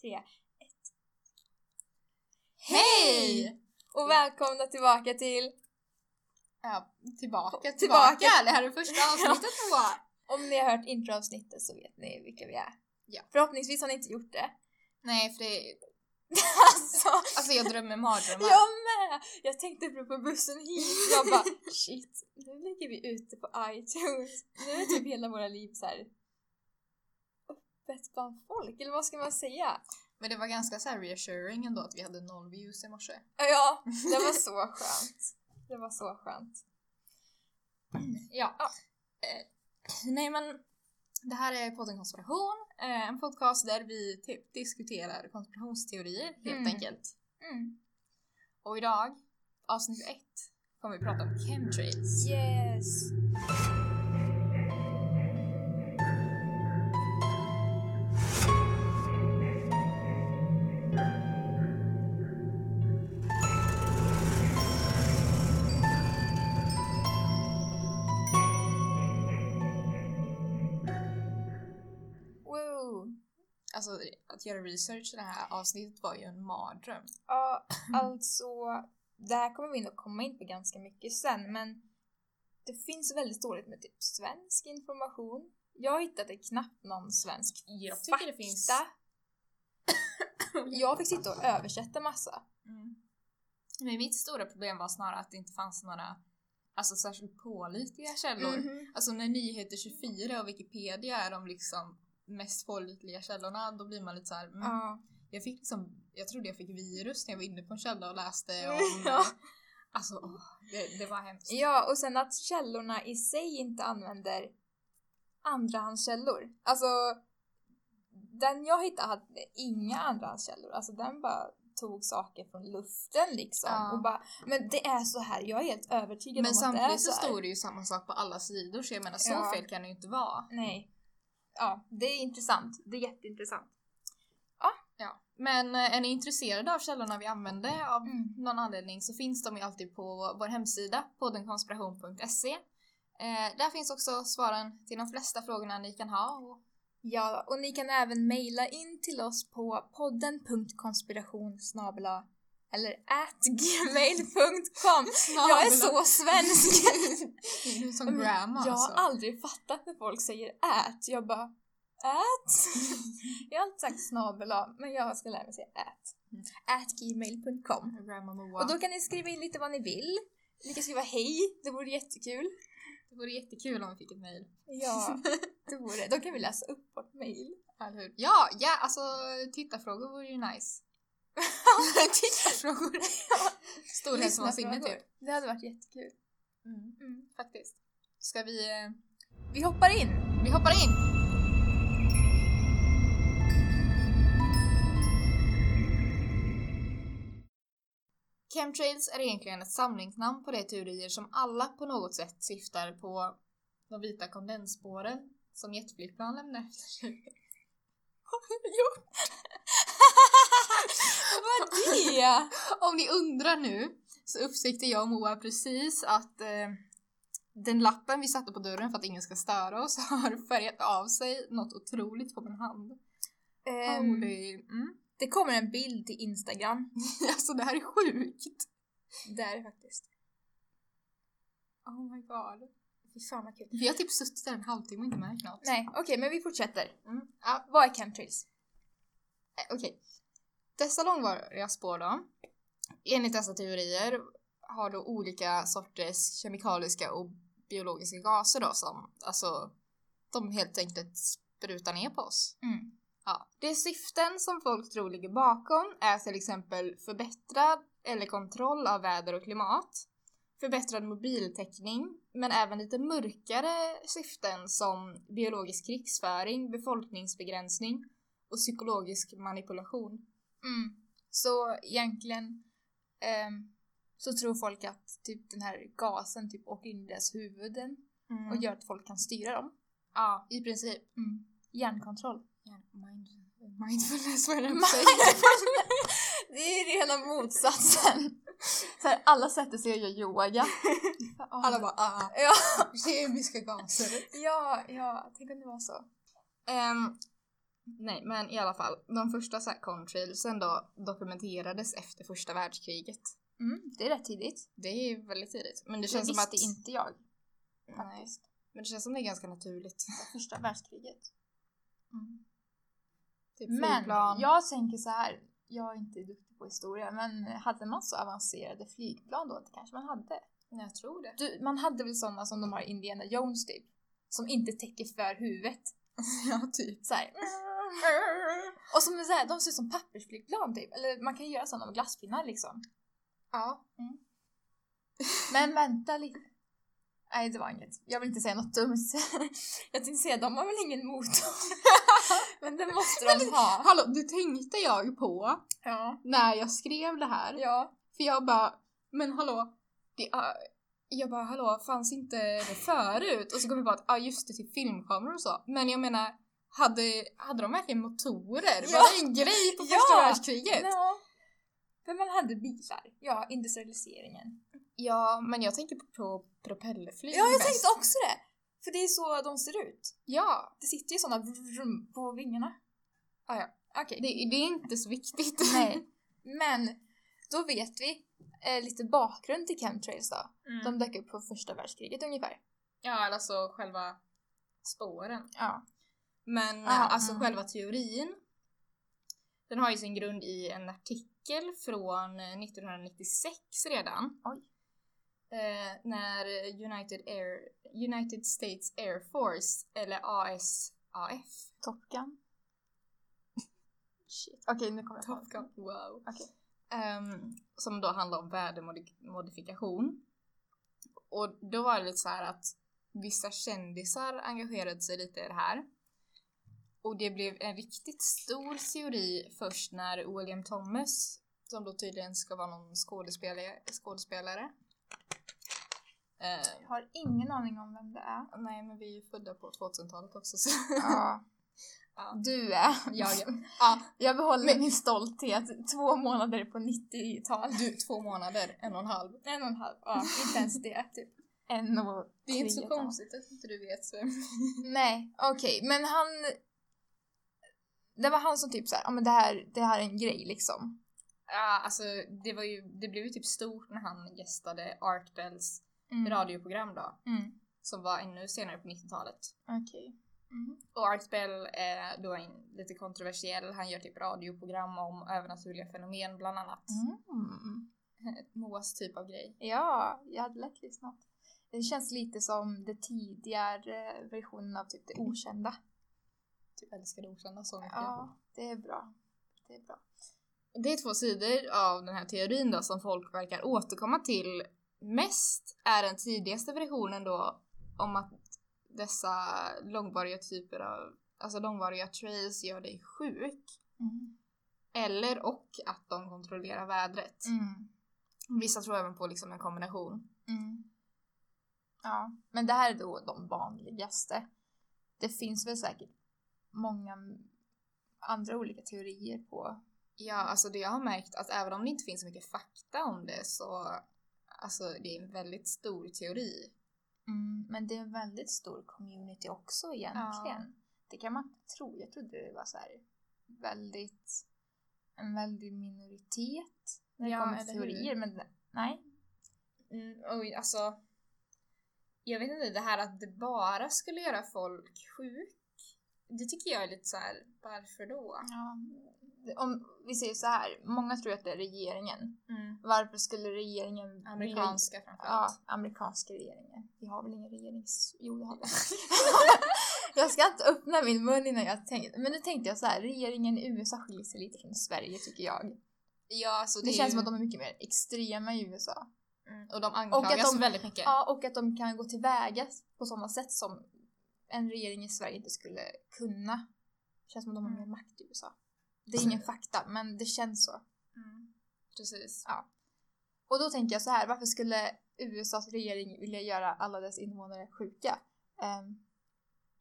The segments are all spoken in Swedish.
tre, ett. Hej! Och välkomna tillbaka till Ja, tillbaka, Tillbaka. tillbaka. Det här är första avsnittet då. Om ni har hört introavsnittet så vet ni vilka vi är. Ja. Förhoppningsvis har ni inte gjort det. Nej, för det är... alltså, Alltså jag drömmer mardrömmar. jag med! Jag tänkte på på bussen hit, jag bara shit, nu ligger vi ute på iTunes. Nu är typ hela våra liv så här öppet bland folk, eller vad ska man säga? Men det var ganska så här reassuring ändå att vi hade noll views i morse. Ja, det var så skönt. Det var så skönt. Ja. Eh, nej men, det här är podden Konspiration. Eh, en podcast där vi typ diskuterar konspirationsteorier helt Mm. enkelt. Mm. Och idag, avsnitt ett, kommer vi prata om chemtrails. Yes! Att göra research i det här avsnittet var ju en mardröm. Ja, alltså det här kommer vi nog komma in på ganska mycket sen men det finns väldigt dåligt med typ svensk information. Jag hittade knappt någon svensk Jag fakta. tycker det finns... Jag fick sitta och översätta massa. Mm. Men mitt stora problem var snarare att det inte fanns några alltså, särskilt pålitliga källor. Mhm. Alltså när Nyheter 24 och Wikipedia är de liksom mest pålitliga källorna då blir man lite så här. Mm. Ja. Jag fick liksom, jag trodde jag fick virus när jag var inne på en källa och läste om ja. Alltså åh, det, det var hemskt. ja, och sen att källorna i sig inte använder andrahandskällor. Alltså, den jag hittade hade inga andrahandskällor. Alltså den bara tog saker från luften liksom. Ja. Och bara, men det är så här, jag är helt övertygad Men om att det är samtidigt så så här. stod det ju samma sak på alla sidor så jag menar så Ja. fel kan det ju inte vara. Nej. Ja, det är intressant. Det är jätteintressant. Ja. Men eh, är ni intresserade av källorna vi använde av Mm. någon anledning så finns de ju alltid på vår hemsida, poddenkonspiration.se. Eh, där finns också svaren till de flesta frågorna ni kan ha. Och, Ja, och ni kan även mejla in till oss på podden.konspiration eller at gmail.com. Jag är så svensk! Du är som grandma jag alltså. har aldrig fattat när folk säger at. Jag bara at? jag har alltid sagt snabel men jag ska lära mig säga at. Mm. At gmail.com. Och då kan ni skriva in lite vad ni vill. Ni kan skriva hej, det vore jättekul. Det vore jättekul om vi fick ett mejl. Ja, det vore Då kan vi läsa upp vårt mejl. Ja, ja, alltså tittarfrågor vore ju nice. tittarfrågor. Storhetsvansinne typ. Det hade varit jättekul. Mm, Mm. faktiskt. Ska vi... Eh, Vi hoppar in! vi hoppar in! Chemtrails är egentligen ett samlingsnamn på de teorier som alla på något sätt syftar på de vita kondensspåren som jetflygplan lämnar efter sig. jo! Vad det? Om ni undrar nu så upptäckte jag och Moa precis att eh, den lappen vi satte på dörren för att ingen ska störa oss har färgat av sig något otroligt på min hand. Holy... Mm. det kommer en bild till Instagram. Alltså det här är sjukt! Det är det faktiskt. Oh my god. Fy fan vad kul. Vi har typ suttit där en halvtimme och inte märkt något. Nej, okej, men vi fortsätter. Mm. Ja, Vad är chemtrails? eh, okej. Dessa långvariga spår då, enligt dessa teorier har då olika sorters kemikaliska och biologiska gaser då som, alltså, de helt enkelt sprutar ner på oss. Mm. Ja. De syften som folk tror ligger bakom är till exempel förbättrad eller kontroll av väder och klimat, förbättrad mobiltäckning, men även lite mörkare syften som biologisk krigsföring, befolkningsbegränsning och psykologisk manipulation. Mm. Så egentligen ehm, så tror folk att typ den här gasen typ åker in i deras huvuden och gör att folk kan styra dem. Ja, i princip. Mm. Hjärnkontroll. Mind, mindfulness vad är det det är rena motsatsen. Så här, alla sätter sig och gör yoga. Alla bara ah, Ja, kemiska gaser. ja, ja, tänk om det var så. Ehm, Nej, men i alla fall. De första så här contrailsen då dokumenterades efter första världskriget. Mm, det är rätt tidigt. Det är väldigt tidigt. Men det Det känns som att... inte jag Nej, faktiskt. men det känns som det är ganska naturligt. Första världskriget. Mm. Typ Men flygplan. jag tänker så här. Jag är inte duktig på historia, men hade man så avancerade flygplan då? Det kanske man hade. Nej, jag tror det. Du, man hade väl sådana som de har i Indiana Jones typ. Som inte täcker för huvudet. ja, typ. Så här. Och som är så här, de ser ut som pappersflygplan typ. Eller man kan göra sådana med glasspinnar liksom. Ja. Men vänta lite. Nej, det var inget. Jag vill inte säga något dumt. Jag tänkte säga, de har väl ingen motor? Men det måste de ha. Hallå, det tänkte jag på Ja. när jag skrev det här. Ja. För jag bara, men hallå, det, är- jag bara hallå, fanns inte det förut? Och så kom jag på att, ja just det, till filmkameror och så. Men jag menar, hade, hade de verkligen motorer? Ja. Var det en grej på Ja. första världskriget? Ja. För man hade bilar. Ja, industrialiseringen. Ja, men jag tänker på, propellerflyg Ja, jag tänkte också det. För det är så de ser ut. Ja, Det sitter ju sådana vrum på vingarna. Ah, ja. Okej. det, det är inte så viktigt. Nej. Men då vet vi eh, lite bakgrund till chemtrails då. Mm. De dök upp på första världskriget ungefär. Ja, alltså själva spåren. Ja. Men Ja, alltså mm. själva teorin, den har ju sin grund i en artikel från eh, 1996 redan. Oj. Eh, när United, Air, United States Air Force, eller ASAF, Top Gun. Shit. Okej, nu kommer jag Top Gun, wow. Okej. Ehm, som då handlar om vädermodifikation. Och då var det lite så här att vissa kändisar engagerade sig lite i det här. Och det blev en riktigt stor teori först när William Thomas, som då tydligen ska vara någon skådespelare, skådespelare eh, Jag har ingen aning om vem det är. nej men vi är ju födda på 2000-talet också så Ja. Ja. Du är. jag, ja, Jag behåller min stolthet. Två månader på 90-tal. du två månader, en och en halv. En och en halv. Ja, inte ens det. Typ. En och Det är inte så konstigt att inte du vet så. Nej, okej, men han... Det var han som typ såhär, ja men det här, det här är en grej liksom. Ja, alltså det var ju, det blev ju typ stort när han gästade Art Bells Mm. radioprogram då, Mm. som var ännu senare på 90-talet. Okej. Mm. Och Art Bell är då en, lite kontroversiell, han gör typ radioprogram om övernaturliga fenomen bland annat. Mm. Moas typ av grej. Ja, jag hade lätt lyssnat. Det känns lite som det tidigare versionen av typ det okända. Typ älskar det okända så mycket. Ja, det är bra. Det är bra. Det är två sidor av den här teorin då som folk verkar återkomma till mest är den tidigaste versionen då om att dessa långvariga typer av, alltså långvariga trails gör dig sjuk. Mm. Eller och att de kontrollerar vädret. Mm. Vissa tror även på liksom en kombination. Mm. Ja, men det här är då de vanligaste. Det finns väl säkert många andra olika teorier på. Ja, alltså det jag har märkt att även om det inte finns så mycket fakta om det så alltså det är en väldigt stor teori. Mm, men det är en väldigt stor community också egentligen. Det kan man inte tro. Jag trodde det var så här väldigt, en väldig minoritet när det Ja, kommer till eller hur? teorier. Men nej. Mm, och alltså jag vet inte, det här att det bara skulle göra folk sjuk det tycker jag är lite så här, varför då? Ja, om vi säger så här, många tror att det är regeringen. Mm. Varför skulle regeringen Amerikanska Ja, framförallt. amerikanska regeringen. Vi har väl ingen regerings... Jo, det har vi. jag ska inte öppna min mun innan jag tänker. Men nu tänkte jag så här, regeringen i USA skiljer sig lite från Sverige tycker jag. Ja, alltså Det, är känns ju- som att de är mycket mer extrema i USA. Mm, och de anklagas de- väldigt mycket. Ja, och att de kan gå tillväga på sådana sätt som en regering i Sverige inte skulle kunna. Det känns som att de har Mm. mer makt i USA. Det är ingen fakta, men det känns så. Mm. Precis. Ja. Och då tänker jag så här, varför skulle USAs regering vilja göra alla dess invånare sjuka? Ehm,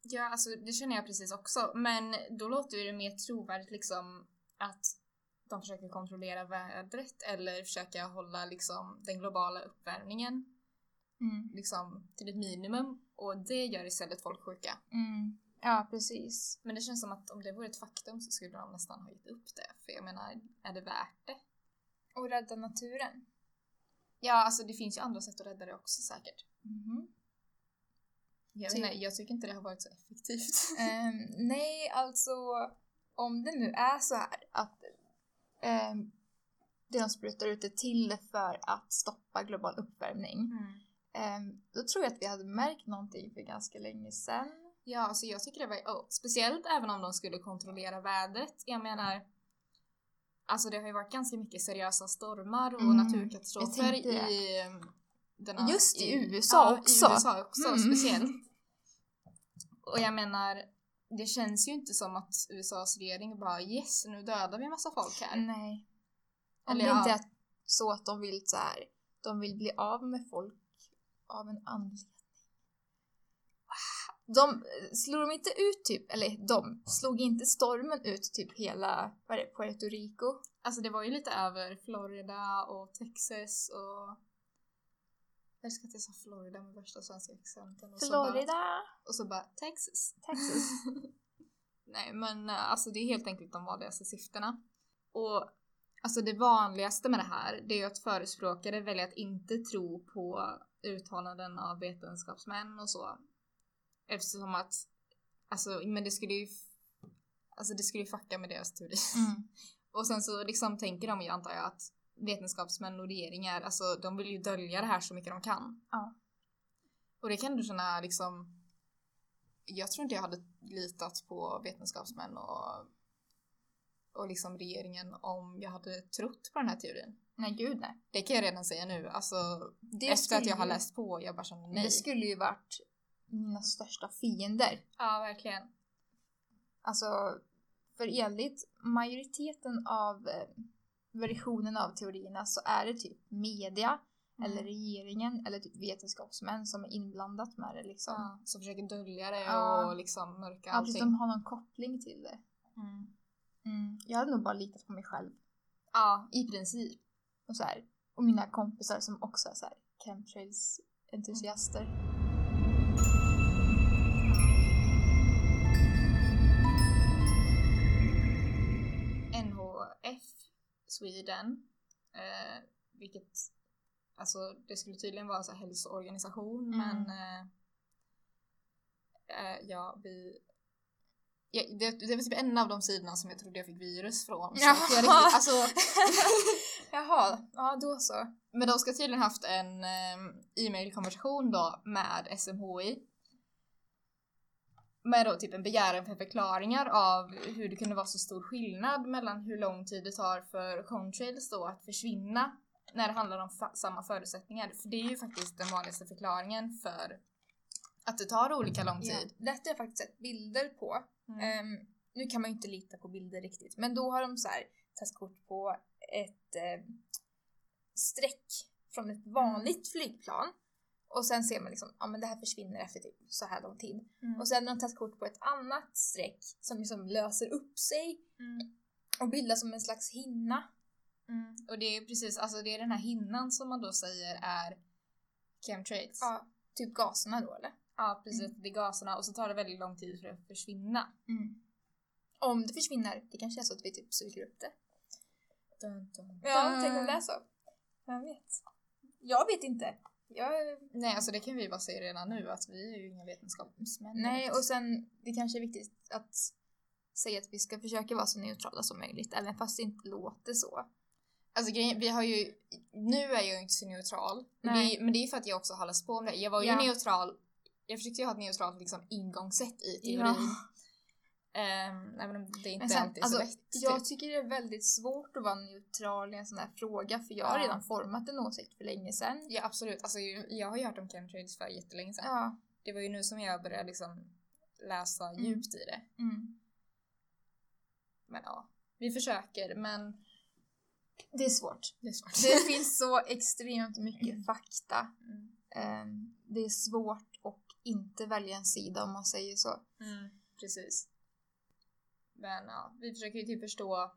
Ja, alltså det känner jag precis också. Men då låter det mer trovärdigt liksom att de försöker kontrollera vädret eller försöka hålla liksom den globala uppvärmningen mm, liksom till ett minimum och det gör istället folk sjuka. mm. Ja, precis. Men det känns som att om det vore ett faktum så skulle de nästan ha gett upp det. För jag menar, är det värt det? Och rädda naturen. Ja, alltså det finns ju andra sätt att rädda det också säkert. Mhm. Jag, vet inte, jag tycker inte det har varit så effektivt. Ehm, nej, alltså om det nu är så här att um, det de sprutar ut är till för att stoppa global uppvärmning. Mm. Ehm, då tror jag att vi hade märkt någonting för ganska länge sedan. Ja, alltså jag tycker det var, oh, speciellt även om de skulle kontrollera vädret. Jag menar, alltså det har ju varit ganska mycket seriösa stormar och Mm, naturkatastrofer i denna, Just i USA ja, också. i USA också Mm. speciellt. Och jag menar, det känns ju inte som att USAs regering bara yes, nu dödar vi massa folk här. Nej. Om Eller det ja. inte är så att de vill så här, de vill bli av med folk av en anledning. De slog de inte ut typ, eller de slog inte stormen ut typ hela, vad är det, Puerto Rico? Alltså det var ju lite över Florida och Texas och jag älskar att jag sa Florida med värsta svenska accenten. Och Så bara, Florida, och så bara Texas. Texas. Nej men eh, alltså det är helt enkelt de vanligaste syftena. Och alltså det vanligaste med det här det är ju att förespråkare väljer att inte tro på uttalanden av vetenskapsmän och så. Eftersom att, alltså men det skulle ju Alltså det skulle ju fucka med deras teori. Mm. Och sen så liksom tänker de ju antar jag att vetenskapsmän och regeringar, alltså de vill ju dölja det här så mycket de kan. Ja. Och det kan du känna liksom, jag tror inte jag hade litat på vetenskapsmän och, och liksom regeringen om jag hade trott på den här teorin. Nej gud nej. Det kan jag redan säga nu, alltså Det efter att jag har läst på, jag bara känner nej. Det skulle ju varit mina största fiender. Ja, verkligen. Alltså, för enligt majoriteten av eh, versionen av teorierna så är det typ media Mm. eller regeringen eller typ vetenskapsmän som är inblandat med det liksom. Ja, som försöker dölja det Ja. och liksom mörka Ja, precis, allting. de har någon koppling till det. Mm. Mm. Jag hade nog bara litat på mig själv. Ja, i princip. Och, så här, och mina kompisar som också är så här chemtrails-entusiaster. NHF Sweden, eh, vilket alltså det skulle tydligen vara så hälsoorganisation Mm. men eh, eh, ja vi ja, det, det var typ en av de sidorna som jag trodde jag fick virus från. Så Jaha. jag riktigt, alltså, Jaha, ja då så. men de ska tydligen haft en eh, e-mailkonversation då med SMHI. Med då typ en begäran för förklaringar av hur det kunde vara så stor skillnad mellan hur lång tid det tar för contrails då att försvinna när det handlar om fa- samma förutsättningar. För det är ju faktiskt den vanligaste förklaringen för att det tar olika lång Ja. tid. Detta har jag faktiskt sett bilder på. Mm. Ehm, nu kan man ju inte lita på bilder riktigt, men då har de så här tagit kort på ett eh, streck från ett vanligt flygplan. Och sen ser man liksom, ja men det här försvinner efter typ så här lång tid. Mm. Och sen har de tagit kort på ett annat streck som liksom löser upp sig Mm. och bildar som en slags hinna. Mm. Och det är precis, alltså det är den här hinnan som man då säger är chemtrails. Ja, typ gaserna då eller? Ja, precis. Det är gaserna och så tar det väldigt lång tid för att försvinna. Om det försvinner, det kanske är så att vi typ suger upp det. Dun, dun, Ja, dun. tänk om det är så. Vem vet? Jag vet inte. Jag Nej, alltså det kan vi bara säga redan nu att vi är ju inga vetenskapsmän. Nej, och sen det kanske är viktigt att säga att vi ska försöka vara så neutrala som möjligt, även fast det inte låter så. Alltså grejen, vi har ju, nu är jag ju inte så neutral. Men det, men det är för att jag också har läst på om det. Jag var ju Ja. neutral, jag försökte ju ha ett neutralt liksom ingångssätt i teorin. Ehm, även om det inte sen, alltid är alltså, så lätt. jag typ. tycker det är väldigt svårt att vara neutral i en sån här fråga, för jag har Ja. redan format en åsikt för länge sedan. Ja absolut, alltså, jag har ju hört om chemtrails för jättelänge sedan. Ja. Det var ju nu som jag började liksom läsa Mm. djupt i det. Mm. Men ja, vi försöker men Det är svårt. det är svårt. Det finns så extremt mycket fakta. Mm. Ehm, Det är svårt inte välja en sida om man säger så. Mm, precis. Men ja, vi försöker ju typ förstå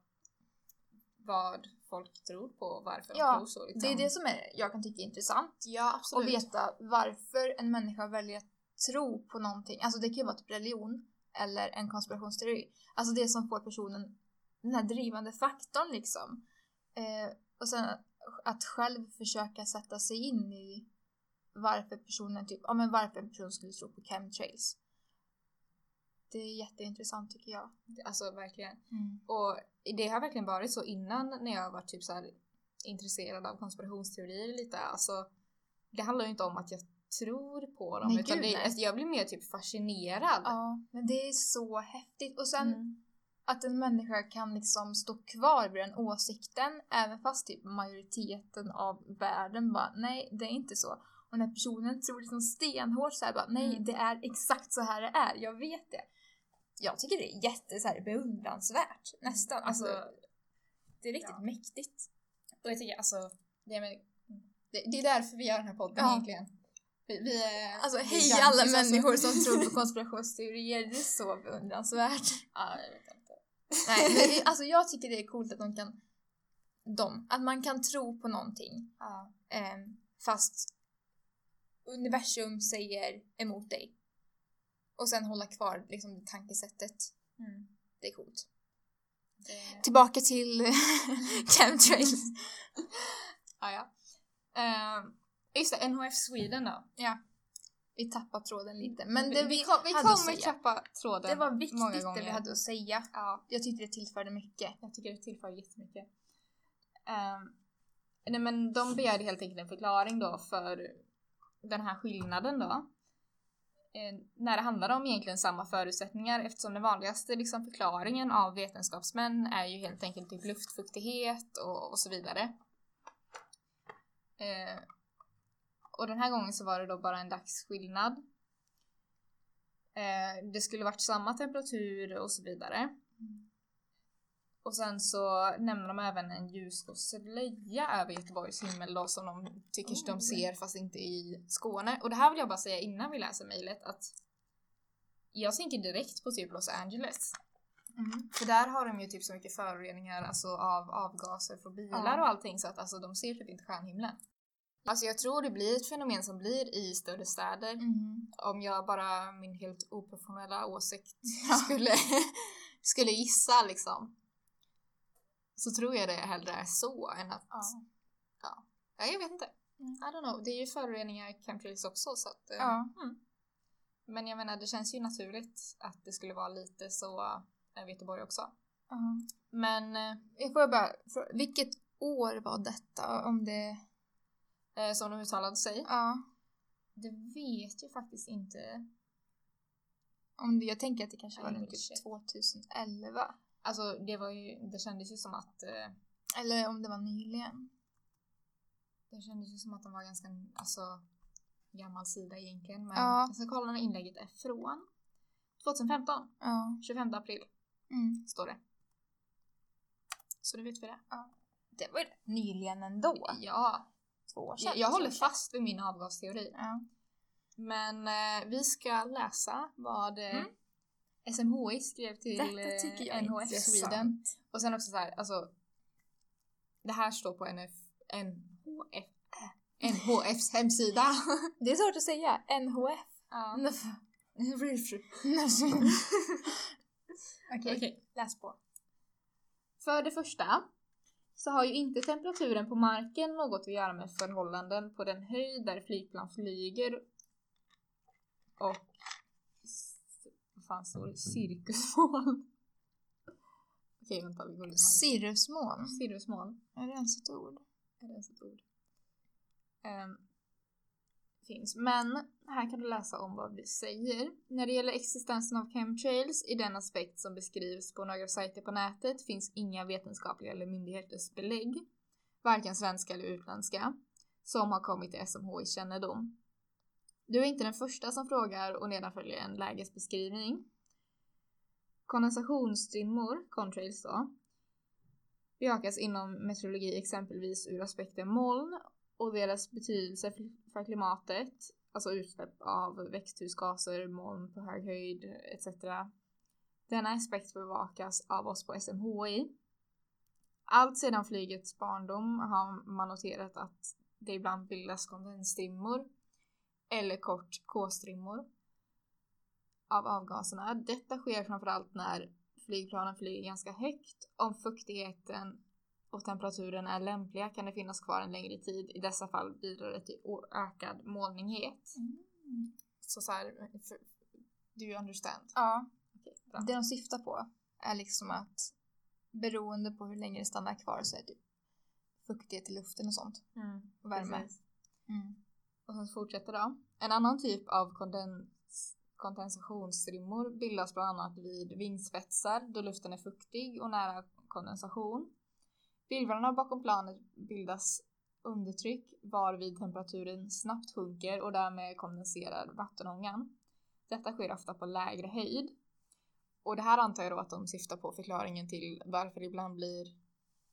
vad folk tror på och varför Ja, de tror så. Liksom. Det är det som är, jag kan tycka är intressant. Ja, Och absolut. veta varför en människa väljer att tro på någonting. Alltså det kan ju vara typ religion. eller en konspirationsteori. Alltså det som får personen, den här drivande faktorn liksom. Eh, och sen att själv försöka sätta sig in i varför personen typ, ja men varför en person skulle tro på chemtrails. Det är jätteintressant tycker jag. Alltså verkligen. Mm. Och det har verkligen varit så innan när jag varit typ så här intresserad av konspirationsteorier lite. Alltså, det handlar ju inte om att jag tror på dem Nej, utan gud, det, alltså, jag blir mer typ fascinerad. Ja, men det är så häftigt. Och sen Mm. att en människa kan liksom stå kvar vid den åsikten även fast typ majoriteten av världen bara nej, det är inte så. Och när personen tror liksom stenhårt så här bara nej, Mm. det är exakt så här det är, jag vet det. Jag tycker det är jätte så här, beundransvärt nästan. Alltså, Alltså, det är riktigt ja. mäktigt. och jag tycker alltså, det är, det, det är därför vi gör den här podden Ja. egentligen. Vi, vi är, Alltså hej alla alltså. människor som tror på konspirationsteorier, det är så beundransvärt. Ja, jag vet inte. Nej, men alltså jag tycker det är coolt att de kan, de, att man kan tro på någonting Ja. eh, fast universum säger emot dig. Och sen hålla kvar liksom tankesättet. Mm. Det är coolt. Det... Tillbaka till chemtrails. Ja, ja. Uh, just det, NHF Sweden då. Ja. Vi tappar tråden lite. Men det vi, vi, vi, kommer tappa tråden det var många viktigt det vi hade att säga. Ja, Jag tyckte det tillförde mycket. jag tycker det tillför jättemycket. Um, nej men de begärde helt enkelt en förklaring då för den här skillnaden då. Eh, när det handlar om egentligen samma förutsättningar eftersom den vanligaste liksom, förklaringen av vetenskapsmän är ju helt enkelt typ luftfuktighet och, och så vidare. Eh, och den här gången så var det då bara en dagsskillnad. Eh, det skulle varit samma temperatur och så vidare. Och sen så nämner de även en ljus och slöja över Göteborgs himmel då som de tycker Oh. de ser fast inte i Skåne. Och det här vill jag bara säga innan vi läser mejlet att jag tänker direkt på typ Los Angeles. Mm. För där har de ju typ så mycket föroreningar alltså av avgaser från bilar Ja. och allting så att alltså de ser typ inte stjärnhimlen. Alltså jag tror det blir ett fenomen som blir i större städer. Mm. Om jag bara min helt oprofessionella åsikt skulle, skulle gissa liksom. Så tror jag det hellre är så än att, Ja. ja jag vet inte. Mm. I don't know, det är ju föroreningar i chemtrails också så att, eh, Ja. mm. Men jag menar det känns ju naturligt att det skulle vara lite så över Göteborg också. Ja. Men eh, Jag får bara vilket år var detta? Om det... eh, som de uttalade sig, Ja. det vet jag faktiskt inte. Om det, jag tänker att det kanske var Nej, runt shit. typ 2011. Alltså det var ju, det kändes ju som att eh, Eller om det var nyligen. Det kändes ju som att de var ganska, alltså gammal sida egentligen. Men Ja. jag ska kolla när inlägget är från. 2015, Ja. 25 april Mm. står det. Så nu vet vi det. Det var ju nyligen ändå. Ja, Två år sedan. jag, jag håller fast vid min avgasteori. Ja. Men eh, vi ska läsa vad eh, Mm. SMHI skrev till eh, NHF. Sweden. Och sen också så här, alltså. Det här står på NF, NHF, äh, NHFs hemsida. Det är svårt att säga. NHF. ja. Okej, Okej. läs på. För det första så har ju inte temperaturen på marken något att göra med förhållanden på den höjd där flygplan flyger och fan står det? Cirkusmoln. Okej vänta vi går in här. Cirrusmoln. Cirrusmoln, Är det ens ett ord? är det ens ett ord? Ehm, finns. Men här kan du läsa om vad vi säger. När det gäller existensen av chemtrails i den aspekt som beskrivs på några sajter på nätet finns inga vetenskapliga eller myndigheters belägg, varken svenska eller utländska, som har kommit till SMHI kännedom. Du är inte den första som frågar och nedan följer en lägesbeskrivning. Kondensationsstrimmor, contrails då, bejakas inom meteorologi exempelvis ur aspekten moln och deras betydelse för- klimatet, alltså utsläpp av växthusgaser, moln på hög höjd etc. Denna aspekt bevakas av oss på SMHI. Allt sedan flygets barndom har man noterat att det ibland bildas kondensdimmor eller kort K-strimmor. av avgaserna. Detta sker framförallt när flygplanen flyger ganska högt. Om fuktigheten och temperaturen är lämpliga kan det finnas kvar en längre tid. I dessa fall bidrar det till ökad molnighet. Mm. Så så här, do you understand? Ja, bra. det de syftar på är liksom att beroende på hur länge det stannar kvar så är det fuktighet i luften och sånt. Mm, Och värme. precis. Och sen fortsätter då. En annan typ av kondens, kondensationsstrimmor bildas bland annat vid vingspetsar då luften är fuktig och nära kondensation. Virvlarna bakom planet bildas undertryck varvid temperaturen snabbt sjunker och därmed kondenserar vattenångan. Detta sker ofta på lägre höjd. Och det här antar jag då att de syftar på förklaringen till varför det ibland blir,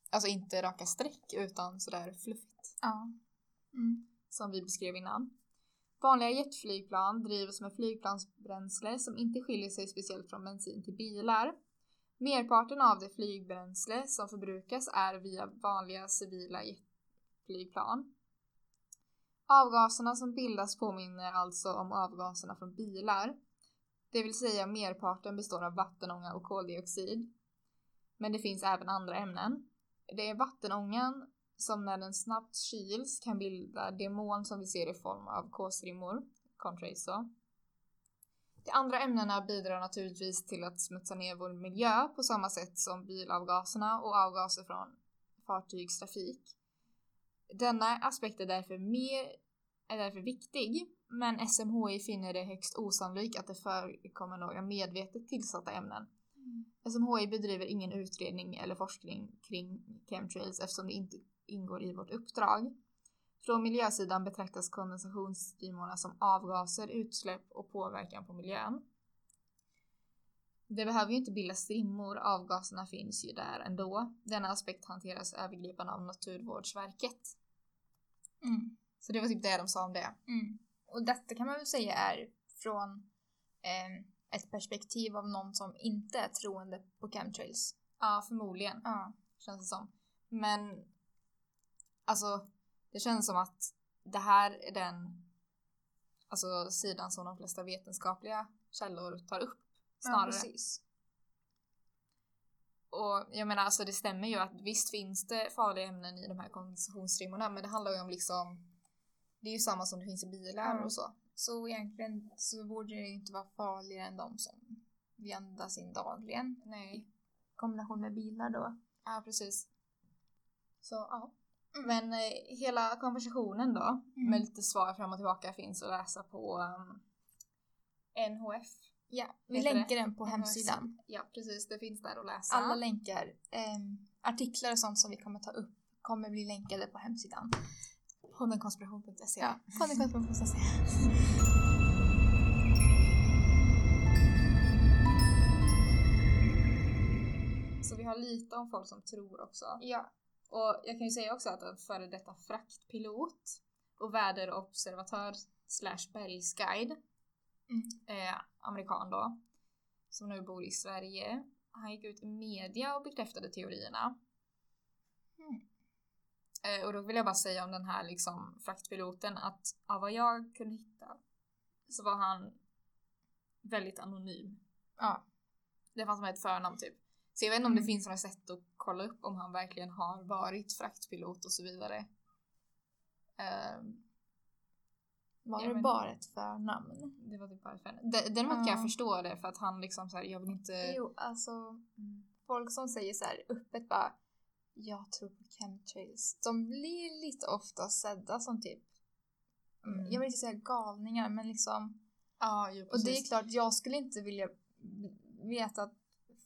alltså inte raka streck utan sådär fluffigt Ja. Mm som vi beskrev innan. Vanliga jetflygplan drivs med flygplansbränsle som inte skiljer sig speciellt från bensin till bilar. Merparten av det flygbränsle som förbrukas är via vanliga civila jetflygplan. Avgaserna som bildas påminner alltså om avgaserna från bilar. Det vill säga merparten består av vattenånga och koldioxid. Men det finns även andra ämnen. Det är vattenångan som när den snabbt kyls kan bilda det moln som vi ser i form av kolstrimmor, contrails då. De andra ämnena bidrar naturligtvis till att smutsa ner vår miljö på samma sätt som bilavgaserna och avgaser från fartygstrafik. Denna aspekt är därför, mer, är därför viktig, men SMHI finner det högst osannolikt att det förekommer några medvetet tillsatta ämnen. SMHI bedriver ingen utredning eller forskning kring chemtrails eftersom det inte ingår i vårt uppdrag. Från miljösidan betraktas kondensationsstrimmorna som avgaser, utsläpp och påverkan på miljön. Det behöver ju inte bilda strimmor, avgaserna finns ju där ändå. Denna aspekt hanteras övergripande av Naturvårdsverket. Mm. Så det var typ det de sa om det. Mm. Och detta kan man väl säga är från eh, ett perspektiv av någon som inte är troende på chemtrails. Ja, förmodligen. Ja. känns det som. Men alltså, det känns som att det här är den alltså, sidan som de flesta vetenskapliga källor tar upp snarare. precis. och jag menar alltså det stämmer ju att visst finns det farliga ämnen i de här kondensationsstrimmorna men det handlar ju om liksom det är ju samma som det finns i bilar Ja. och så. Så egentligen så borde det ju inte vara farligare än de som vi andas in dagligen. Nej. I kombination med bilar då. Ja, precis. Så ja. Mm. Men eh, hela konversationen då Mm. med lite svar fram och tillbaka finns att läsa på um, NHF. Ja, vi länkar den på hemsidan. Ja, precis. Det finns där att läsa. Alla länkar, ehm, artiklar och sånt som vi kommer ta upp kommer bli länkade på hemsidan. Poddenkonspiration.se. Ja, poddenkonspiration.se. Så vi har lite om folk som tror också. Ja. Och jag kan ju säga också att en före detta fraktpilot och väderobservatör slash bergsguide, Mm. eh, amerikan då, som nu bor i Sverige, han gick ut i media och bekräftade teorierna. Mm. Eh, och då vill jag bara säga om den här liksom fraktpiloten att av vad jag kunde hitta så var han väldigt anonym. Ja. Det fanns med ett förnamn typ. Så jag vet inte om det Mm. finns några sätt att kolla upp om han verkligen har varit fraktpilot och så vidare. Ehm, Var det men- bara ett förnamn? det var typ bara ett förnamn. D- Däremot kan jag Ja. förstå det för att han liksom såhär, jag vill inte... Jo, alltså folk som säger så här öppet bara jag tror på chemtrails. De blir lite ofta sedda som typ, Mm. jag vill inte säga galningar men liksom Ja, jo, Och det är precis. klart, jag skulle inte vilja veta att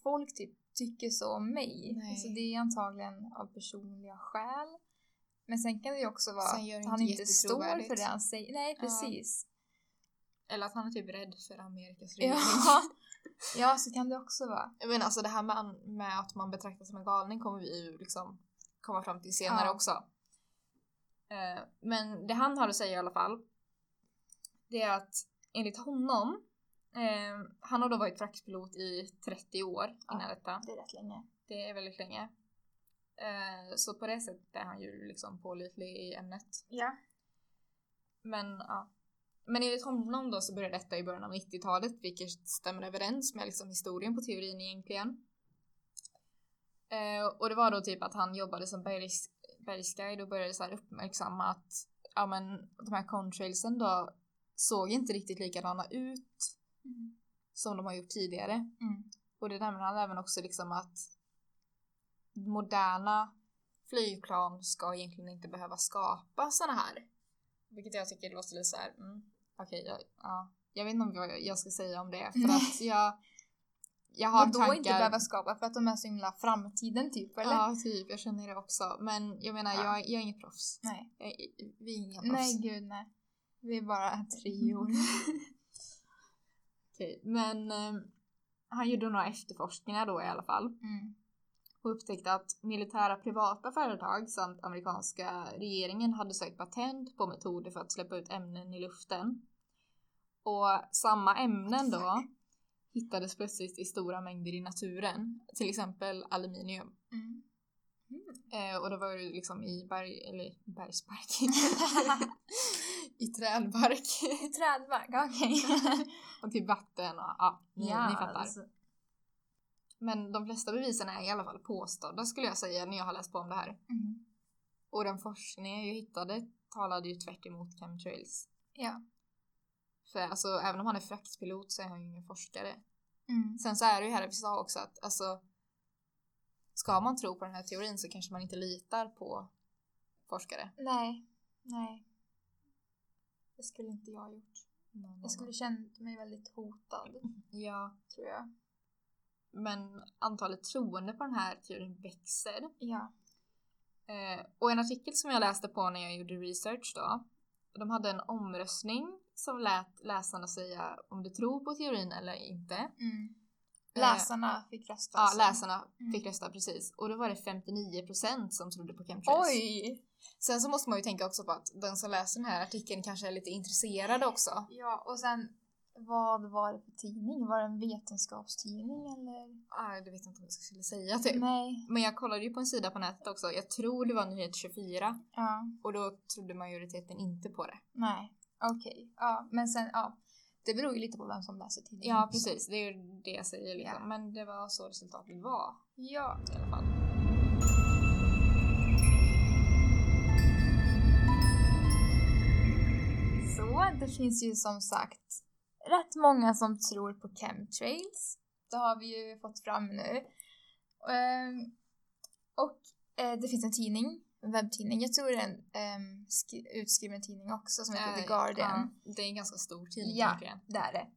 folk typ tycker så om mig. Nej. Så det är antagligen av personliga skäl. Men sen kan det ju också vara att han inte står för det han säger. Nej, Ja. precis. Eller att han är typ rädd för Amerikas regering. Ja. ja, så kan det också vara. Men alltså det här med, med att man betraktas som en galning kommer vi ju liksom komma fram till senare Ja. också. Eh, men det han har att säga i alla fall, det är att enligt honom, eh, han har då varit fraktpilot i 30 år innan Ja. detta. Det är rätt länge. Det är väldigt länge. Eh, så på det sättet är han ju liksom pålitlig i ämnet. Ja. Men ja. Men enligt honom då så började detta i början av 90-talet vilket stämmer överens med liksom historien på teorin egentligen. Eh, och det var då typ att han jobbade som bergs, bergsguide och började så här uppmärksamma att ja men de här contrailsen då såg inte riktigt likadana ut Mm. som de har gjort tidigare. Mm. Och det nämner han även också liksom att moderna flygplan ska egentligen inte behöva skapa såna här. Vilket jag tycker låter lite såhär, mm, okej, jag, ja, jag vet inte vad jag, ska säga om det för att jag, jag har tankar. inte behöva skapa för att de är så himla framtiden typ eller? Ja, typ, jag känner det också. Men jag menar, Ja. jag, jag är inget proffs. Nej. Jag, vi är inga proffs. Nej gud nej. Vi är bara treor. Okej, men eh, han gjorde några efterforskningar då i alla fall. Mm. och upptäckte att militära privata företag samt amerikanska regeringen hade sökt patent på metoder för att släppa ut ämnen i luften. Och samma ämnen då hittades plötsligt i stora mängder i naturen, till exempel aluminium. Mm. Eh, och det var ju liksom i berg, eller bergsbark, i trädbark Trädbark, okej. och till vatten och ja, ni, ni fattar. alltså. Men de flesta bevisen är i alla fall påstådda skulle jag säga när jag har läst på om det här. Mm. Och den forskning jag hittade talade ju tvärt emot chemtrails. Ja. För alltså även om han är fraktpilot så är han ju ingen forskare. Mm. Sen så är det ju här i USA också att alltså ska man tro på den här teorin så kanske man inte litar på forskare. Nej. Nej. Det skulle inte jag ha gjort. Jag skulle känt mig väldigt hotad, Ja, tror jag. men antalet troende på den här teorin växer. Ja. Eh, och en artikel som jag läste på när jag gjorde research då, de hade en omröstning som lät läsarna säga om de tror på teorin eller inte. Mm. Eh, Läsarna fick rösta. Ja, alltså. läsarna Mm. fick rösta precis. Och då var det 59% som trodde på chemtrails. Oj! Sen så måste man ju tänka också på att den som läser den här artikeln kanske är lite intresserad också. Ja, och sen vad var det för tidning? Var det en vetenskapstidning eller? Ah, det vet jag inte om jag skulle säga typ. Nej. Men jag kollade ju på en sida på nätet också. Jag tror det var Nyhet 24. Ja. Och då trodde majoriteten inte på det. Nej. Okej. Ja, men sen ja. Det beror ju lite på vem som läser tidningen. Ja, precis. Det är ju det jag säger liksom. Ja. Men det var så resultatet var Ja. i alla fall. Så det finns ju som sagt rätt många som tror på chemtrails. Det har vi ju fått fram nu. Ehm, och eh, det finns en tidning, en webbtidning. Jag tror det är en ehm, skri- utskriven tidning också som heter The Eh, Guardian. Ja, det är en ganska stor tidning Ja. Det är det.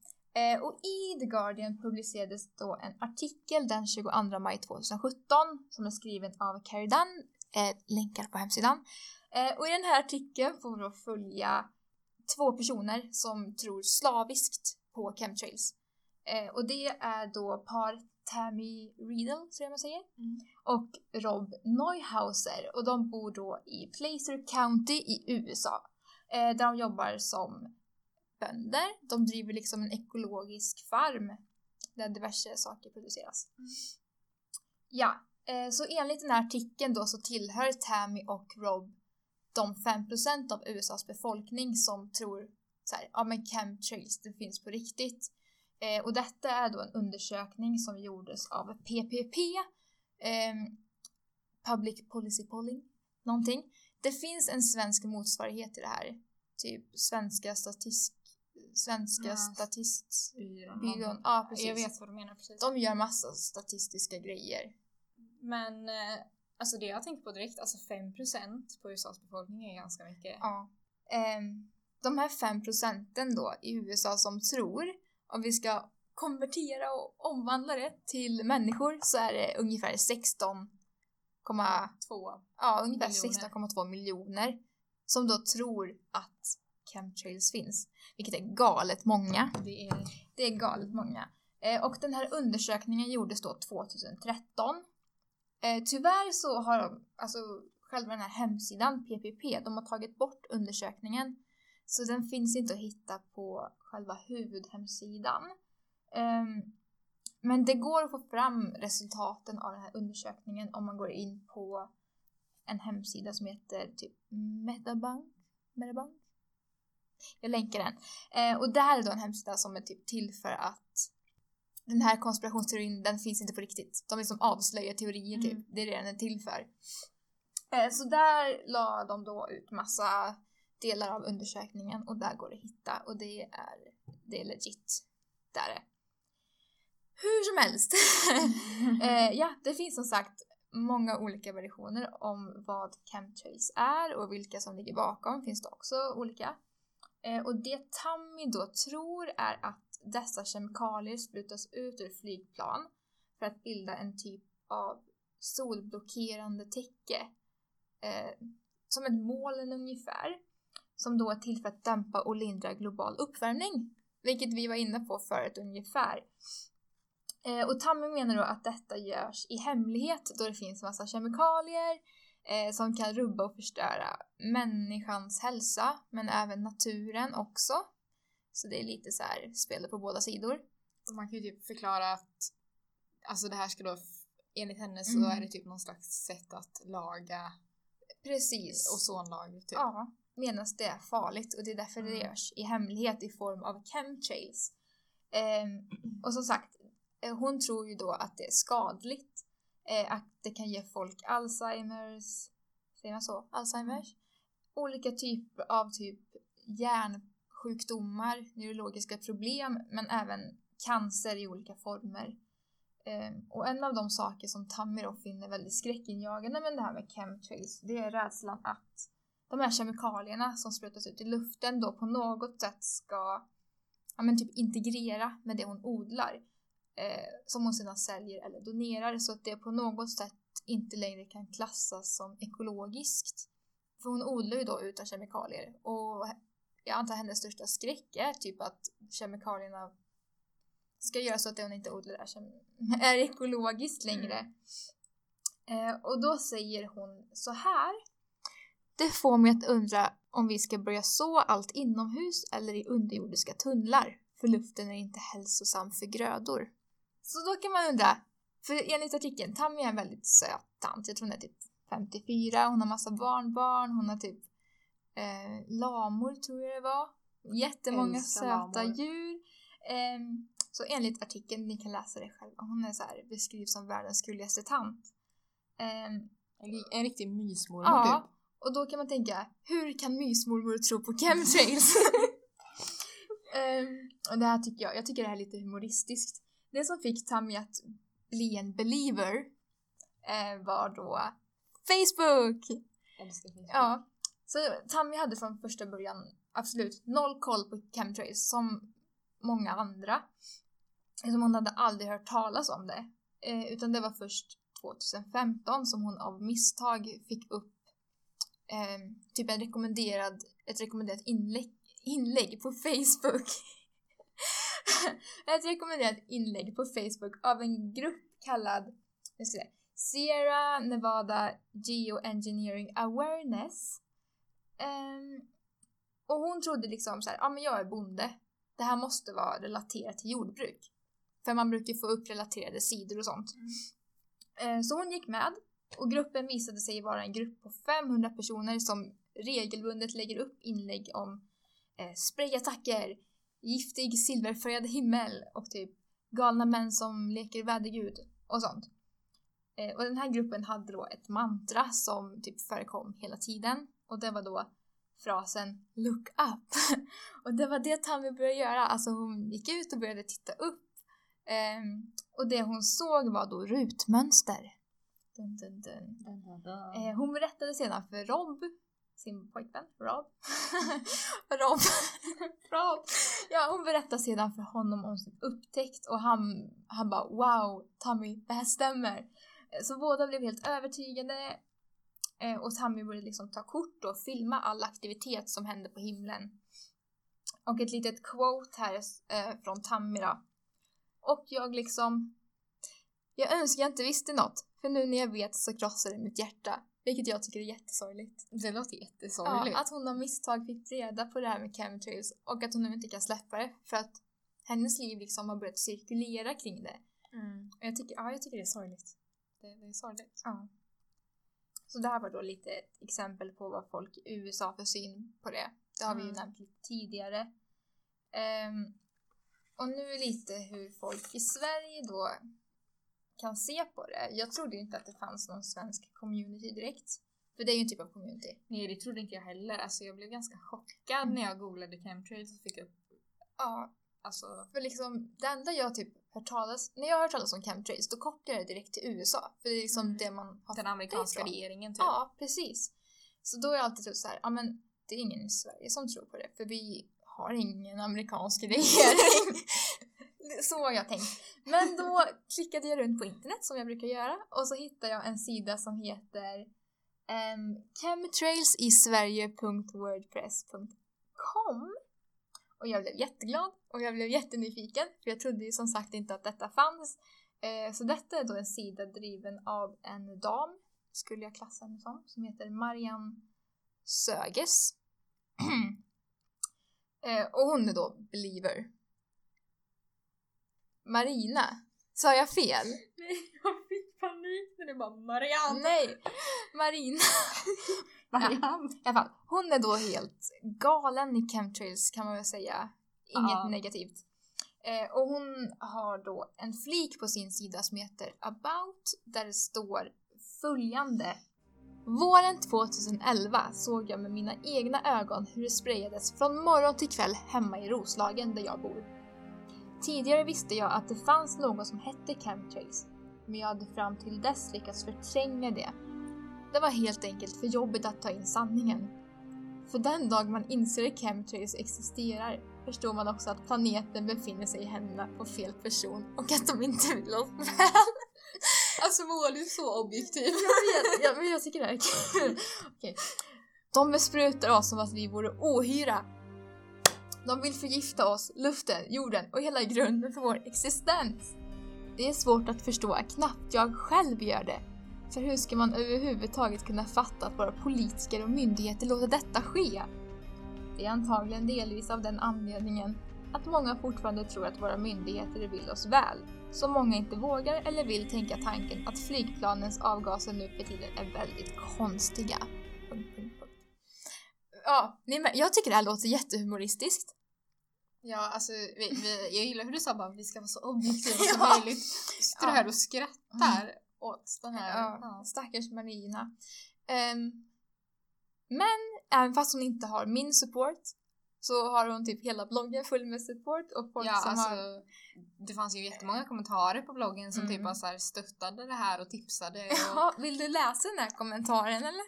Eh, och i The Guardian publicerades då en artikel den 22 maj 2017 som är skriven av Carrie Dunn, länkar på hemsidan. Och i den här artikeln får vi då följa två personer som tror slaviskt på chemtrails. Eh, och det är då par Tammy Riedel, tror jag man säger, Mm. och Rob Neuhauser. Och de bor då i Placer County i USA. Eh, där de jobbar som bönder. De driver liksom en ekologisk farm där diverse saker produceras. Ja, eh, så enligt den här artikeln då så tillhör Tammy och Rob de 5% av USAs befolkning som tror så här, ja men chemtrails, det finns på riktigt. Eh, och detta är då en undersökning som gjordes av PPP, eh, Public Policy Polling, någonting. Det finns en svensk motsvarighet till det här, typ svenska statist, svenska Ja, statist, Byrån. byrån, ja precis. Jag vet vad du menar precis. De gör massa statistiska grejer. Men eh, alltså det jag tänker på direkt, alltså 5% på USAs befolkning är ganska mycket. Ja. Ehm, de här fem procenten då i USA som tror, om vi ska konvertera och omvandla det till människor så är det ungefär 16, Två. ja, ungefär Miljoner. 16,2 miljoner som då tror att chemtrails finns. Vilket är galet många. Det är Det är galet många. Eh, och den här undersökningen gjordes då 2013. Eh, tyvärr så har de, alltså själva den här hemsidan PPP, de har tagit bort undersökningen. Så den finns inte att hitta på själva huvudhemsidan. Eh, men det går att få fram resultaten av den här undersökningen om man går in på en hemsida som heter typ Metabank. Metabank? Jag länkar den. Eh, och det här är då en hemsida som är typ till för att den här konspirationsteorin, den finns inte på riktigt. De liksom avslöjar teorier typ. Mm. Det är det den är till för. Eh, så där la de då ut massa delar av undersökningen och där går det att hitta och det är, det är legit. Där är. Hur som helst. eh, ja, det finns som sagt många olika versioner om vad chemtrails är och vilka som ligger bakom finns det också olika. Eh, och det Tammy då tror är att dessa kemikalier sprutas ut ur flygplan för att bilda en typ av solblockerande täcke. Eh, som ett moln ungefär. Som då är till för att dämpa och lindra global uppvärmning. Vilket vi var inne på förut ungefär. Eh, och Tammy menar då att detta görs i hemlighet då det finns massa kemikalier eh, som kan rubba och förstöra människans hälsa men även naturen också. Så det är lite så här spelet på båda sidor. Man kan ju typ förklara att alltså det här ska då enligt henne så Mm. är det typ någon slags sätt att laga Precis. ozonlager typ. Ja, medan det är farligt och det är därför det Mm. görs i hemlighet i form av chemtrails. Ehm, och som sagt, eh, hon tror ju då att det är skadligt. Eh, att det kan ge folk Alzheimers, säger man så? Alzheimers? Olika typer av typ hjärnsjukdomar, neurologiska problem, men även cancer i olika former. Ehm, och en av de saker som då finner väldigt skräckinjagande med det här med chemtrails, det är rädslan att de här kemikalierna som sprutas ut i luften då på något sätt ska ja, men typ integrera med det hon odlar. Eh, som hon sedan säljer eller donerar så att det på något sätt inte längre kan klassas som ekologiskt. För hon odlar ju då utan kemikalier och jag antar hennes största skräck är typ att kemikalierna ska göra så att det hon inte odlar är, är ekologiskt längre. Eh, och då säger hon så här. Det får mig att undra om vi ska börja så allt inomhus eller i underjordiska tunnlar. För luften är inte hälsosam för grödor. Så då kan man undra, för enligt artikeln, Tammy är en väldigt söt tant. Jag tror hon är typ 54, hon har massa barnbarn, hon har typ eh, lamor tror jag det var. Jättemånga Älskar söta lamor. djur. Ehm, så enligt artikeln, ni kan läsa det själva, hon är så här, beskrivs som världens gulligaste tant. Ehm, En, en riktig mysmormor Ja, typ. och då kan man tänka, hur kan mysmormor tro på chemtrails? Ehm, och det här tycker jag, jag tycker det här är lite humoristiskt. Det som fick Tammy att bli en believer eh, var då Facebook! Älskar Facebook. Ja, så Tammy hade från första början absolut noll koll på chemtrails som många andra. Som hon hade aldrig hört talas om det. Eh, utan det var först 2015 som hon av misstag fick upp eh, typ en rekommenderad, ett rekommenderat inlägg, inlägg på Facebook. ett rekommenderat inlägg på Facebook av en grupp kallad nu ska jag se, Sierra Nevada Geoengineering Awareness. Ehm, och hon trodde liksom så här, ja men jag är bonde. Det här måste vara relaterat till jordbruk. För man brukar få upp relaterade sidor och sånt. Eh, så hon gick med och gruppen visade sig vara en grupp på 500 personer som regelbundet lägger upp inlägg om eh, sprayattacker, giftig silverfärgad himmel och typ galna män som leker vädergud och sånt. Eh, och den här gruppen hade då ett mantra som typ förekom hela tiden och det var då frasen look up. och det var det Tammy började göra, alltså hon gick ut och började titta upp. Ehm, och det hon såg var då rutmönster. Dun, dun, dun. Dun, dun, dun. Eh, hon berättade sedan för Rob, sin pojkvän, Rob. Rob. Rob. Ja, hon berättar sedan för honom om sin upptäckt och han, han bara wow, Tammy, det här stämmer. Eh, så båda blev helt övertygade eh, och Tammy började liksom ta kort och filma all aktivitet som hände på himlen. Och ett litet quote här eh, från Tammy då. Och jag liksom jag önskar jag inte visste något, för nu när jag vet så krossar det mitt hjärta. Vilket jag tycker är jättesorgligt. Det låter jättesorgligt. Ja, att hon av misstag fick reda på det här med chemtrails och att hon nu inte kan släppa det för att hennes liv liksom har börjat cirkulera kring det. Mm. Och jag tycker, ja, jag tycker det är sorgligt. Det, det är sorgligt. Ja. Så det här var då lite ett exempel på vad folk i USA för syn på det. Det har vi ju Mm. nämnt lite tidigare. Ehm, och nu lite hur folk i Sverige då kan se på det. Jag trodde inte att det fanns någon svensk community direkt. För det är ju en typ av community. Nej det trodde inte jag heller. Alltså jag blev ganska chockad när jag googlade chemtrails och fick upp Ja, alltså för liksom det enda jag typ hört talas, när jag har hört talas om chemtrails då kopplar jag det direkt till USA. För det är liksom Mm. det man har den amerikanska regeringen typ. Ja, precis. Så då har jag alltid trott så här, ja men det är ingen i Sverige som tror på det, för vi har ingen amerikansk regering så har jag tänkt. Men då klickade jag runt på internet som jag brukar göra och så hittade jag en sida som heter ehm, um, chemtrailsisverige.wordpress.com och jag blev jätteglad och jag blev jättenyfiken för jag trodde ju som sagt inte att detta fanns. Eh, så detta är då en sida driven av en dam, skulle jag klassa henne som, som heter Marianne Söges. eh, och hon är då believer. Marina, sa jag fel? Nej, jag fick panik när du bara Marianne! Nej, Marina. Marianne! I alla fall, hon är då helt galen i chemtrails kan man väl säga. Inget Ja. negativt. Eh, och hon har då en flik på sin sida som heter about där det står följande. Våren 2011 såg jag med mina egna ögon hur det sprayades från morgon till kväll hemma i Roslagen där jag bor. Tidigare visste jag att det fanns något som hette chemtrails, men jag hade fram till dess lyckats förtränga det. Det var helt enkelt för jobbigt att ta in sanningen. För den dag man inser att chemtrails existerar förstår man också att planeten befinner sig i händerna på fel person och att de inte vill oss väl. Alltså Moa du är så objektiv. Jag vet, jag, men jag tycker det här är kul. Okej. De besprutar oss som att vi vore ohyra. De vill förgifta oss, luften, jorden och hela grunden för vår existens. Det är svårt att förstå att knappt jag själv gör det. För hur ska man överhuvudtaget kunna fatta att våra politiker och myndigheter låter detta ske? Det är antagligen delvis av den anledningen att många fortfarande tror att våra myndigheter vill oss väl. Så många inte vågar eller vill tänka tanken att flygplanens avgaser nu för tiden är väldigt konstiga. Ja, ni med, jag tycker det här låter jättehumoristiskt. Ja, alltså vi, vi, jag gillar hur du sa bara vi ska vara så objektiva som Ja. möjligt. Sitter du här och skrattar åt den här. Ja, Ja. stackars Marina. Ehm, men även fast hon inte har min support så har hon typ hela bloggen full med support och folk Ja, som alltså, har... det fanns ju jättemånga kommentarer på bloggen som typ Mm. bara så här stöttade det här och tipsade. Och, Ja, vill du läsa den här kommentaren eller?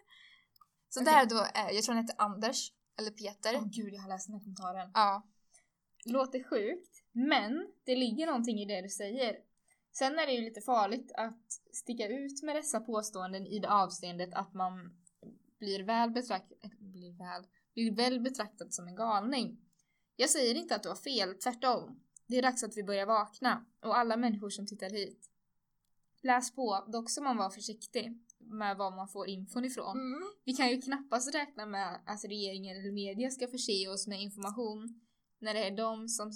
Så Okej. där då, är, jag tror han heter Anders, eller Peter. Åh gud, jag har läst den här kommentaren. Ja. Låter sjukt, men det ligger någonting i det du säger. Sen är det ju lite farligt att sticka ut med dessa påståenden i det avseendet att man blir väl betraktad, blir väl, blir väl betraktad som en galning. Jag säger inte att du har fel, tvärtom. Det är dags att vi börjar vakna och alla människor som tittar hit. Läs på, dock ska man vara försiktig med var man får infon ifrån. Mm. Vi kan ju knappast räkna med att regeringen eller media ska förse oss med information när det är de som,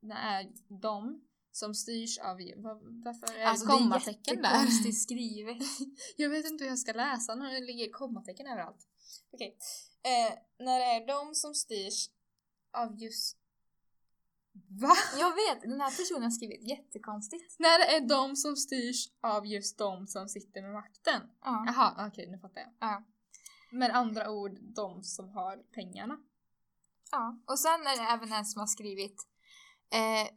när är de som styrs av, var, varför är Alltså det det är kommatecken där? jättekonstigt skrivet. Jag vet inte hur jag ska läsa när det ligger kommatecken överallt. Okej. Eh, när det är de som styrs av just... Va? Jag vet, den här personen har skrivit jättekonstigt. När det är de som styrs av just de som sitter med makten. Ja. Jaha, okej nu fattar jag. Ja. Med andra ord, de som har pengarna. ja. Och sen är det även en som har skrivit eh,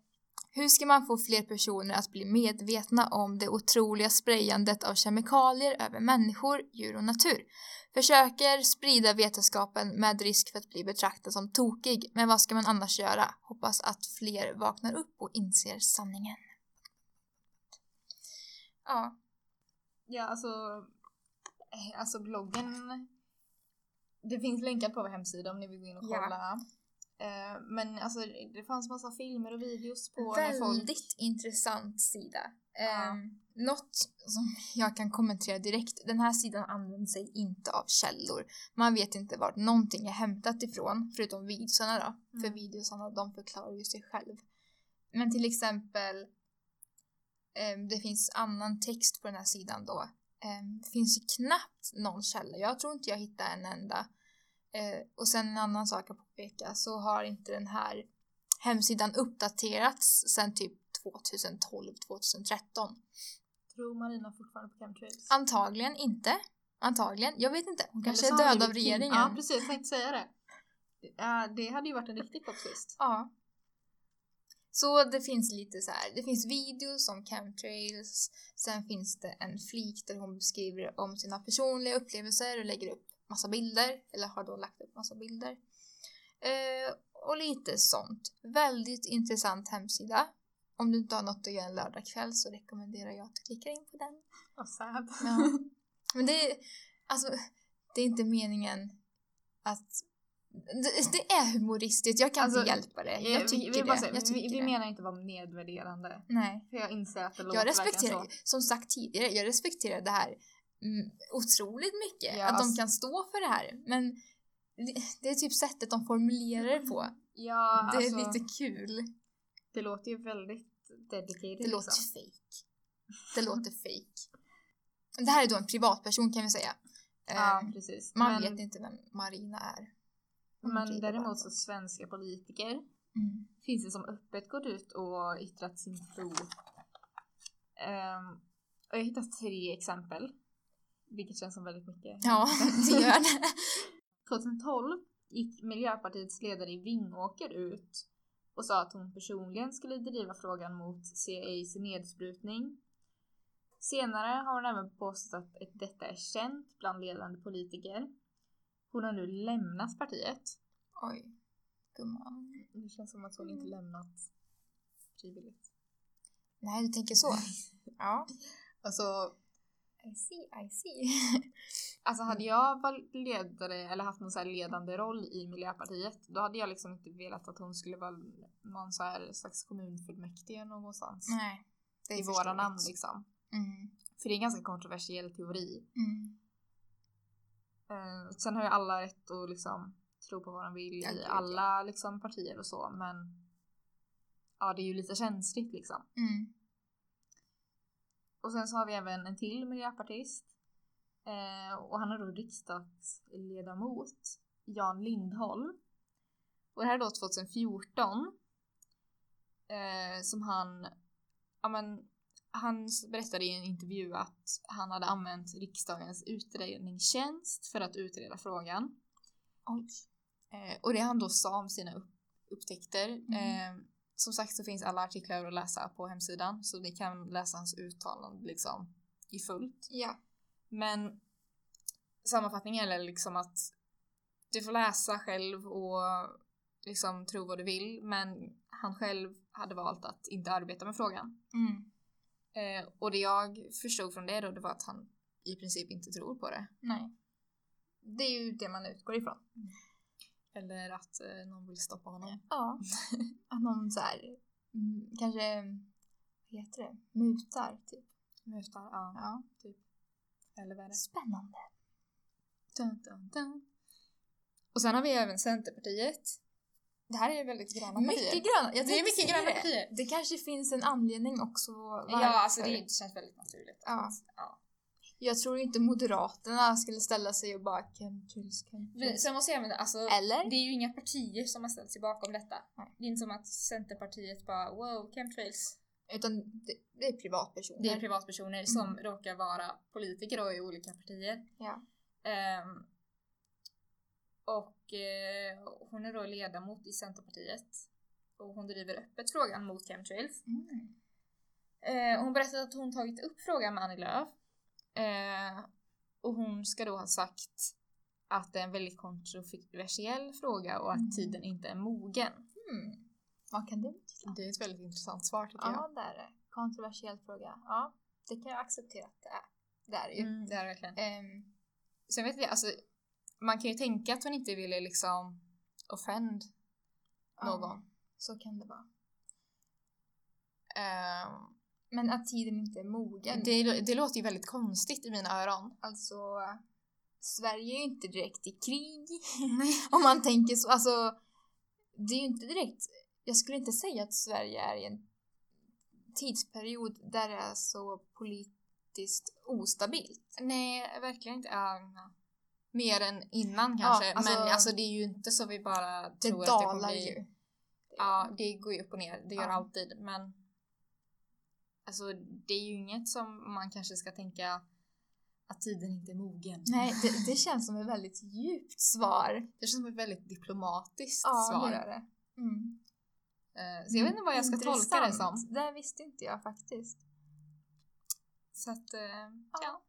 Hur ska man få fler personer att bli medvetna om det otroliga sprayandet av kemikalier över människor, djur och natur? Försöker sprida vetenskapen med risk för att bli betraktad som tokig, men vad ska man annars göra? Hoppas att fler vaknar upp och inser sanningen. Ja, Ja, alltså, eh, alltså bloggen. Det finns länkar på vår hemsida om ni vill gå in och Ja. Eh, men alltså det fanns massa filmer och videos på när folk... väldigt intressant sida. Ja. Um, något som jag kan kommentera direkt, den här sidan använder sig inte av källor. Man vet inte vart någonting är hämtat ifrån, förutom videosarna då. För Mm. videosarna, de förklarar ju sig själv. Men till exempel, ehm, det finns annan text på den här sidan då. Ehm, det finns ju knappt någon källa, jag tror inte jag hittar en enda. Eh, och sen en annan sak att påpeka så har inte den här hemsidan uppdaterats sen typ 2012-2013. Tror Marina fortfarande på chemtrails? Antagligen inte. Antagligen. Jag vet inte. Hon kanske är död av regeringen. Ja, precis. Jag tänkte säga det. Det hade ju varit en riktig plot twist. Ja. Så det finns lite så här, det finns videos om chemtrails, sen finns det en flik där hon beskriver om sina personliga upplevelser och lägger upp massa bilder, eller har då lagt upp massa bilder. Eh, och lite sånt. Väldigt intressant hemsida. Om du inte har något att göra en lördagkväll så rekommenderar jag att du klickar in på den. Vad sad. Ja. Men det är, alltså, det är inte meningen att det, det är humoristiskt, jag kan Alltså, inte hjälpa det. Eh, Jag vi, tycker vi, bara det. Jag vi, tycker vi det. menar inte att vara nedvärderande. Nej. För jag inser att det låter Jag respekterar, så. som sagt tidigare, jag respekterar det här otroligt mycket. Ja, att de kan stå för det här. Men det, är typ sättet de formulerar det på. Ja, Det är alltså, lite kul. det låter ju väldigt dedicated. Det låter liksom. fake. Det låter fake. Det här är då en privatperson kan vi säga. Ja, Ehm, precis. man men, vet inte vem Marina är. Hon men däremot så. svenska politiker Mm. finns det som öppet gått ut och yttrat sin tro. Ehm, och jag har hittat tre exempel. Vilket känns som väldigt mycket. Ja, det gör det. 2012 gick Miljöpartiets ledare i Vingåker ut och sa att hon personligen skulle driva frågan mot CIAs nedsprutning. Senare har hon även påstått att detta är känt bland ledande politiker. Hon har nu lämnat partiet. Oj, gumman. Det känns som att hon inte lämnat frivilligt. Nej, du tänker så. Ja. Alltså, I see, I see. alltså hade jag varit ledare eller haft någon så här ledande roll i Miljöpartiet då hade jag liksom inte velat att hon skulle vara någon så här slags kommunfullmäktige någonstans. Nej. Det är i våra namn liksom. Mm. För det är en ganska kontroversiell teori. Mm. Eh, sen har ju alla rätt att liksom tro på vad de vill Ja, i alla liksom partier och så men ja det är ju lite känsligt liksom. Mm. Och sen så har vi även en till miljöpartist eh, och han är då riksdagsledamot Jan Lindholm. Och det här är då 2014 eh, som han, ja men han berättade i en intervju att han hade använt riksdagens utredningstjänst för att utreda frågan. Oj. Eh, och det han då sa om sina upp- upptäckter. Mm. Som sagt så finns alla artiklar att läsa på hemsidan så ni kan läsa hans uttalande liksom i fullt. Ja. Men sammanfattningen är liksom att du får läsa själv och liksom tro vad du vill men han själv hade valt att inte arbeta med frågan. Mm. Eh, och det jag förstod från det då det var att han i princip inte tror på det. Nej. Det är ju det man utgår ifrån. Eller att eh, någon vill stoppa honom. Ja. Att någon så här, mm, kanske, vad heter det, mutar typ. Mutar, ja. Ja. Typ. Eller värre. Spännande. Dun, dun, dun. Och sen har vi även Centerpartiet. Det här är ju väldigt gröna partier. Mycket gröna. Jag Det är mycket gröna det. partier. Det kanske finns en anledning också varför. Ja, alltså det känns väldigt naturligt. Ja. ja. Jag tror inte Moderaterna skulle ställa sig och bara chemtrails, chemtrails. sen måste jag även, alltså, Eller? det är ju inga partier som har ställt sig bakom detta. Nej. Det är inte som att Centerpartiet bara wow, chemtrails. Utan det, det är privatpersoner. Det är privatpersoner som råkar vara politiker då i olika partier. Ja. Ehm, och eh, hon är då ledamot i Centerpartiet. Och hon driver öppet frågan mot chemtrails. Mm. Eh, hon berättade att hon tagit upp frågan med Annie Lööf. Eh, och hon ska då ha sagt att det är en väldigt kontroversiell fråga och att Mm. tiden inte är mogen. Mm. Vad kan det betyda? Det är ett väldigt intressant svar tycker Ja, det är det. Kontroversiell fråga. Ja, det kan jag acceptera att det är. Det är det ju. Mm, det är det verkligen. Ehm, Sen vet jag, alltså man kan ju tänka att hon inte ville liksom offend ja, någon. så kan det vara. Ehm, Men att tiden inte är mogen. det, det låter ju väldigt konstigt i mina öron. Alltså, Sverige är ju inte direkt i krig. Om man tänker så. Alltså, det är ju inte direkt. Jag skulle inte säga att Sverige är i en tidsperiod där det är så politiskt ostabilt. Nej, verkligen inte. Ja, ja. Mer än innan kanske. Ja, alltså- men alltså det är ju inte så vi bara Det tror att det kommer dalar bli... ju. Ja, det går ju upp och ner. Det gör Ja. alltid. Men alltså det är ju inget som man kanske ska tänka att tiden inte är mogen. Nej, det, det känns som ett väldigt djupt svar. Det känns som ett väldigt diplomatiskt Ja, svar. gör det. Mm. Eh, Så jag vet inte vad jag ska tolka det som. Intressant. Det visste inte jag faktiskt. Så att, eh, ja.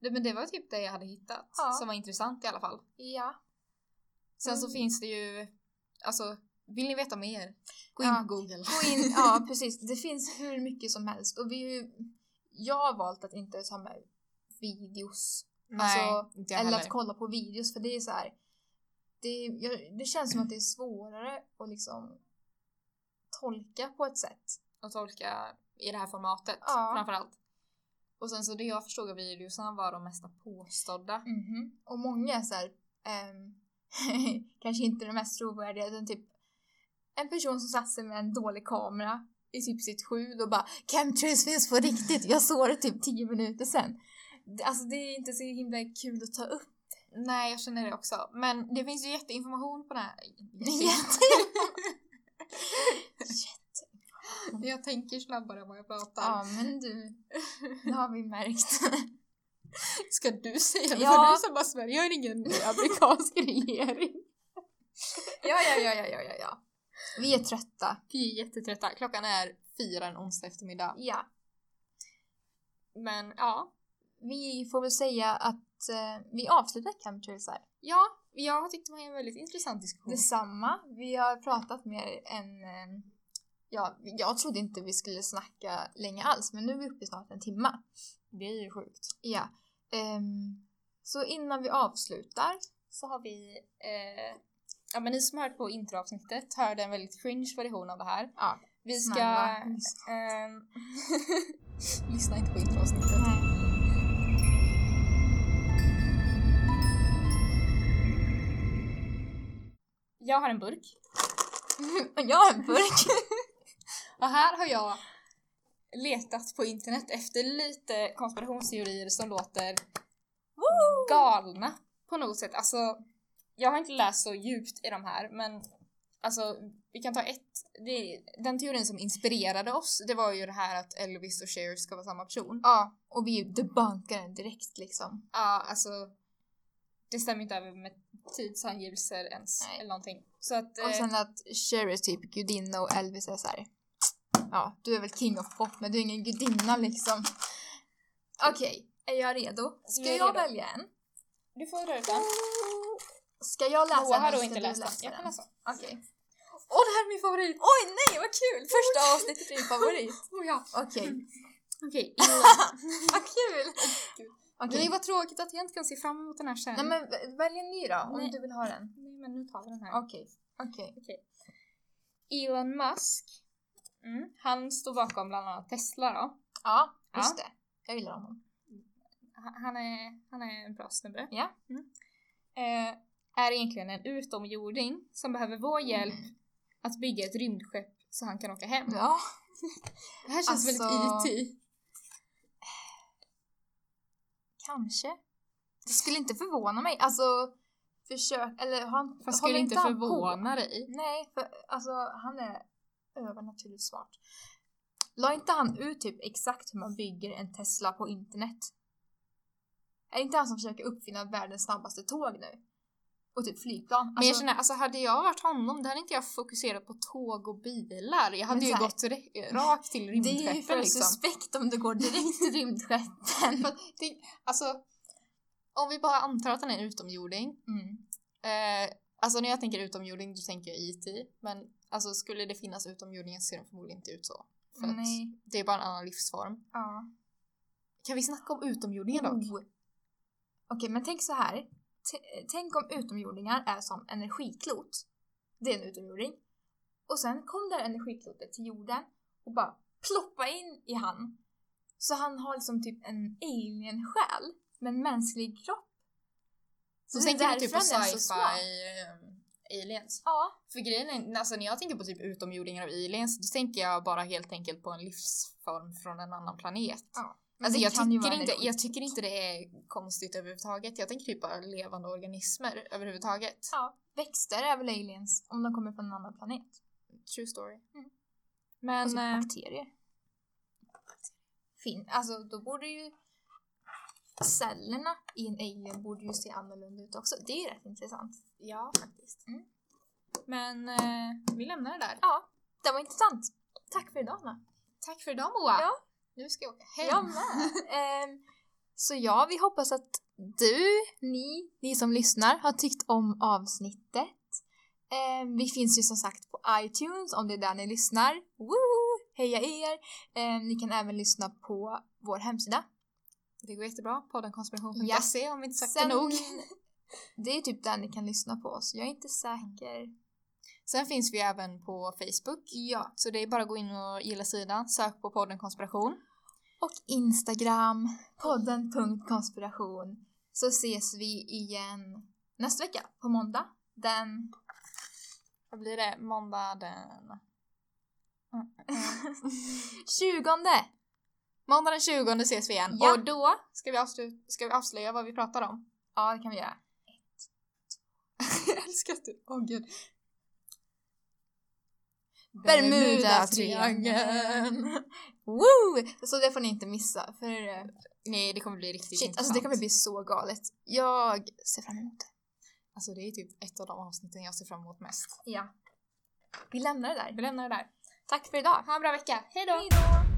Det, men det var typ det jag hade hittat Ja. som var intressant i alla fall. Ja. Sen så Mm. finns det ju, alltså vill ni veta mer? Gå Ja. in på google. Gå in, ja precis. Det finns hur mycket som helst. Och vi, ju- jag har valt att inte ta med videos. alltså, inte jag eller heller. att kolla på videos för det är så här. Det, jag, det känns som att det är svårare att liksom tolka på ett sätt. att tolka i det här formatet Ja. framförallt. Och sen så det jag förstod av videosarna var de mesta påstådda. Mhm. Och många så här, ehm, kanske inte de mest trovärdiga utan typ en person som satt sig med en dålig kamera i typ sitt skjul och bara chemtrails finns på riktigt, jag såg det typ 10 minuter sen. Det- Alltså det är inte så himla kul att ta upp. Nej, jag känner det också. Men det finns ju jätteinformation på det här. jag tänker snabbare än vad jag pratar. ja men du, det har vi märkt. Ska du säga det? Ja. För du som bara Sverige har ingen amerikansk regering. ja, ja, ja, ja, ja, ja. Vi är trötta. Vi är jättetrötta. Klockan är fyra en onsdag eftermiddag. Ja. Men ja. Vi får väl säga att eh, vi avslutar chemtrails här. Ja, jag har tyckt det var en väldigt intressant diskussion. Detsamma. Vi har pratat mer än... eh, Ja, jag trodde inte vi skulle snacka länge alls, men nu är vi uppe i snart en timme. Det är ju sjukt. Ja. Ehm, så innan vi avslutar. Så har vi, eh, ja men ni som hört på introavsnittet hörde en väldigt cringe version av det här. Ja, Vi ska... snälla, lyssna. ehm, lyssna inte på introavsnittet. Nej. Jag har en burk. jag har en burk. Och här har jag letat på internet efter lite konspirationsteorier som låter galna på något sätt. Alltså, jag har inte läst så djupt i de här, men alltså, vi kan ta ett. Det, den teorin som inspirerade oss, det var ju det här att Elvis och Cher ska vara samma person. ja, och vi debunkar den direkt liksom. Ja, alltså, det stämmer inte över med tidsangivelser ens, Nej. eller någonting. Så att, Och eh, sen att Cher är typ gudinna och Elvis är så här. Ja, du är väl king of pop men du är ingen gudinna liksom. Okej, är jag redo? Ska Jag jag redo. välja en? du får dra ut den. Ska jag läsa Moa har då inte läst den. Jag kan läsa. Okej. Åh, det här är min favorit! Oj nej vad kul! Första avsnittet är din favorit. Oh, ja. Okej. Okej, Vad kul! Okej. Nej vad tråkigt att jag inte kan se fram emot den här sen. Nej men välj en ny då om Nej. du vill ha den. Nej men nu tar vi den här. Okej. Okej. Elon Musk, mm. han står bakom bland annat Tesla då. Ja, Ja. just det. Jag gillar honom. Han är, han är en bra snubbe. Ja. Mm. Eh, är egentligen en utomjording som behöver vår hjälp att bygga ett rymdskepp så han kan åka hem. Ja. Det här känns Alltså- väldigt IT. Kanske. Det skulle inte förvåna mig. Alltså, försök, eller han Fast skulle inte han på? förvåna dig. Nej, för alltså han är övernaturligt smart. La inte han ut typ exakt hur man bygger en Tesla på internet? Är det inte han som försöker uppfinna världens snabbaste tåg nu? Och typ flygplan? Men jag känner, alltså hade jag varit honom, då hade inte jag fokuserat på tåg och bilar. Jag hade ju så här- gått rakt till det är ju rymdskeppen för liksom. suspekt om du går direkt till rymdskeppen. Att det, alltså, om vi bara antar att han är en utomjording. Mm. Eh, alltså när jag tänker utomjording då tänker jag IT. Men alltså skulle det finnas utomjordingar ser de förmodligen inte ut så. För att Nej. det är bara en annan livsform. Ja. Kan vi snacka om utomjordingar dock? Oh. Okej, men tänk så här. Tänk om utomjordingar är som energiklot. Det är en utomjording. Och sen kom det här energiklotet till jorden och bara ploppa in i han. Så han har liksom typ en alien-själ med en mänsklig kropp. Så är tänker du typ på så sci-fi um, aliens? Ja. För grejen är, alltså när jag tänker på typ utomjordingar och aliens, då tänker jag bara helt enkelt på en livsform från en annan planet. Ja. Alltså jag tycker, inte, jag tycker inte det är konstigt överhuvudtaget. Jag tänker typ bara levande organismer överhuvudtaget. Ja, växter är väl aliens om de kommer från en annan planet. True story. Mm. Men Alltså eh, bakterier. Fin alltså då borde ju cellerna i en alien borde ju se annorlunda ut också. Det är ju rätt intressant. ja, faktiskt. Mm. Men eh, vi lämnar det där. Ja, det var intressant. Tack för idag Anna. Tack för idag Moa. Ja. Nu ska jag åka hem. Jag med. Ehm, så ja, vi hoppas att du, ni, ni som lyssnar har tyckt om avsnittet. Ehm, vi finns ju som sagt på iTunes om det är där ni lyssnar. Woo! Heja er! Ehm, ni kan även lyssna på vår hemsida. Det går jättebra. Poddenkonspiration.se om vi inte sagt det Sen, nog. det är typ där ni kan lyssna på oss. Jag är inte säker. Sen finns vi även på Facebook. Ja. Så det är bara att gå in och gilla sidan. Sök på podden konspiration. Och Instagram, podden.konspiration. Så ses vi igen nästa vecka på måndag. Den Vad blir det? Måndag den... 20. Måndag den 20 ses vi igen. Ja. Och då ska vi, avslu- ska vi avslöja vad vi pratar om. Ja, det kan vi göra. jag älskar att du... Åh oh, gud. Bermuda-triangeln. Woo! Så det får ni inte missa för eh, Nej, det kommer bli riktigt shit, alltså det kommer bli så galet. Jag ser fram emot det. Alltså det är typ ett av de avsnitten jag ser fram emot mest. Ja. Vi lämnar det där. Vi lämnar det där. Tack för idag. Ha en bra vecka. Hej då! Hej då!